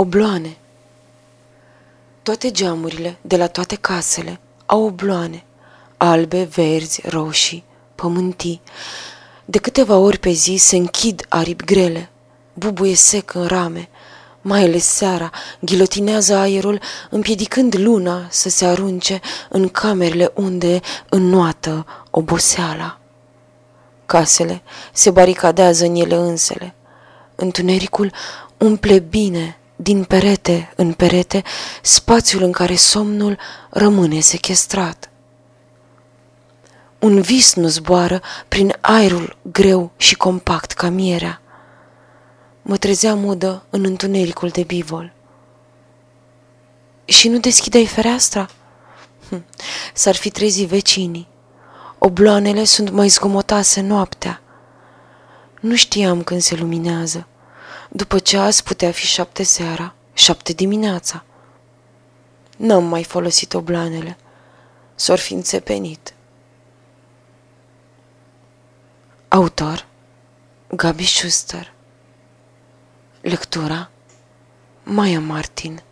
Obloane Toate geamurile de la toate casele au obloane, albe, verzi, roșii, pământii. De câteva ori pe zi se închid aripi grele, bubuie sec în rame, mai ales seara, ghilotinează aerul, împiedicând luna să se arunce în camerele unde înnoată oboseala. Casele se baricadează în ele însele. Întunericul umple bine din perete în perete spațiul în care somnul rămâne sequestrat. Un vis nu zboară prin aerul greu și compact ca mierea. Mă trezea mudă în întunericul de bivol. Și nu deschideai fereastra? Hm, s-ar fi trezit vecinii. Obloanele sunt mai zgomotase noaptea. Nu știam când se luminează. După ce azi putea fi șapte seara, șapte dimineața. N-am mai folosit obloanele. S-or fi înțepenit. Autor Gabi Schuster Lectura Maya Martin